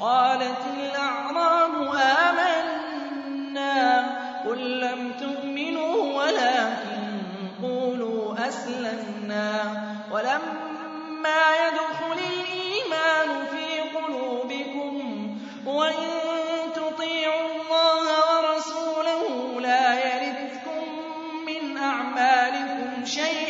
قالت الأعراب آمنا قل لم تؤمنوا ولكن قولوا أسلمنا ولما يدخل الإيمان في قلوبكم وإن تطيعوا الله ورسوله لا يردكم من أعمالكم شيئا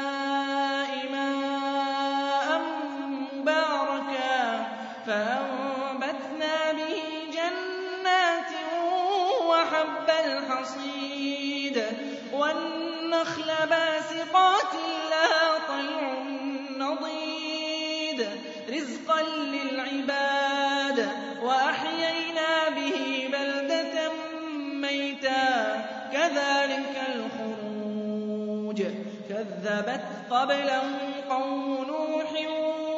النخل باسقات لها طلع نضيد. رزقا للعباد. وأحيينا به بلدة ميتا. كذلك الخروج. كذبت قبلهم قوم نوح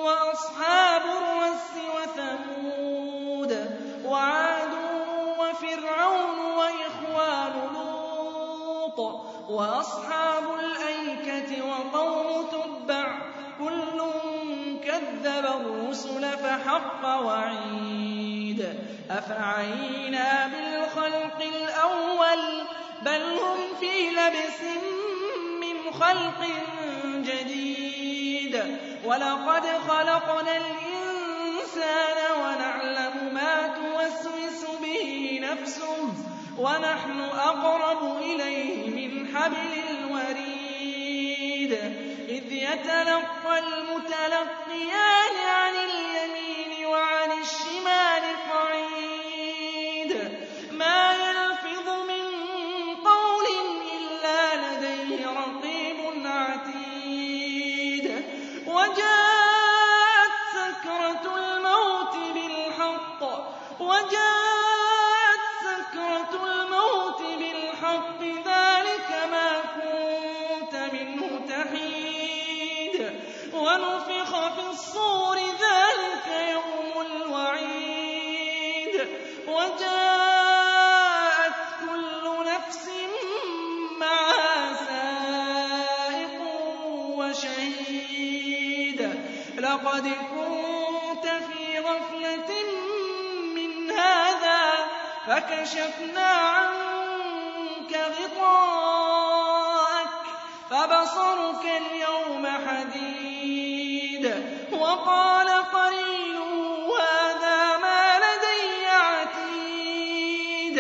وأصحاب وَأَصْحَابُ الْأَيْكَةِ وَقَوْمُ تُبَّعٍ كُلٌّ كَذَّبَ الرُّسُلَ فَحَقَّ وَعِيدِ. أَفَعَيِينَا بِالْخَلْقِ الْأَوَّلِ بَلْ هُمْ فِي لَبْسٍ مِّنْ خَلْقٍ جَدِيدٍ. وَلَقَدْ خَلَقْنَا الْإِنسَانَ وَنَعْلَمُ مَا تُوَسْوِسُ بِهِ نَفْسُهُ. ونحن أقرب إليه من حبل الوريد إذ يتلقى المتلقيان عن الله لَقَدْ كُنتَ فِي غَفْلَةٍ مِّنْ هَٰذَا فَكَشَفْنَا عَنكَ غِطَاءَكَ فَبَصَرُكَ الْيَوْمَ حَدِيدٌ وَقَالَ قَرِينُهُ هَٰذَا مَا لَدَيَّ عَتِيدٌ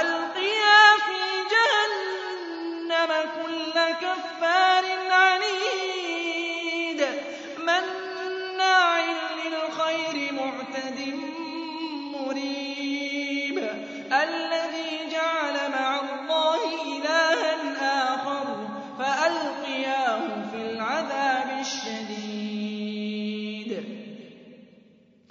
أَلْقِيَا فِي جَهَنَّمَ كُلَّ كَفَّارٍ عَنِيدٍ